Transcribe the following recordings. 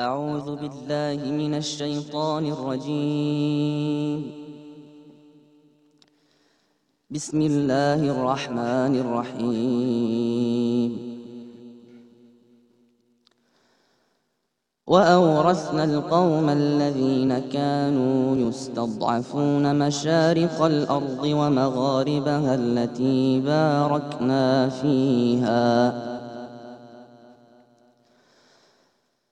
أعوذ بالله من الشيطان الرجيم. بسم الله الرحمن الرحيم. وأورثنا القوم الذين كانوا يستضعفون مشارق الأرض ومغاربها التي باركنا فيها.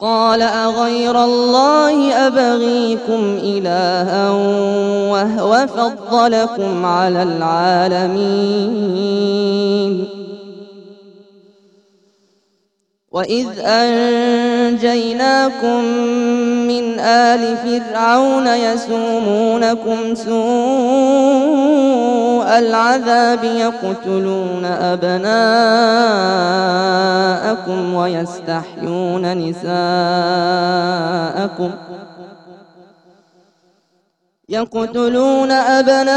قال أغير الله أبغيكم إلها وهو فضلكم على العالمين. وإذ أنجيناكم من آل فرعون يسومونكم سوء العذاب يقتلون أبناءكم ويستحيون نساءكم ۖ يقتلون أبناءكم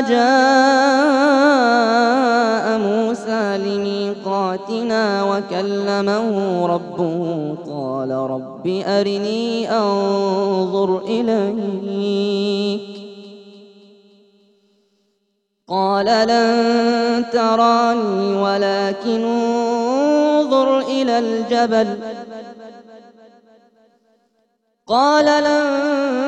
جاء موسى لميقاتنا وكلمه ربه قال رب أرني أنظر إليك. قال لن تراني ولكن انظر إلى الجبل. قال لن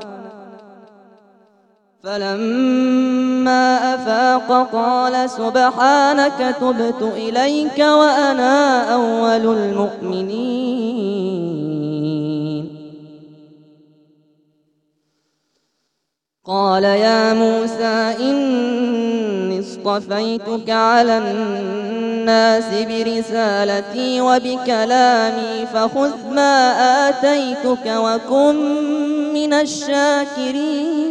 فلما أفاق قال سبحانك تبت إليك وأنا أول المؤمنين. قال يا موسى إني اصطفيتك على الناس برسالتي وبكلامي فخذ ما آتيتك وكن من الشاكرين.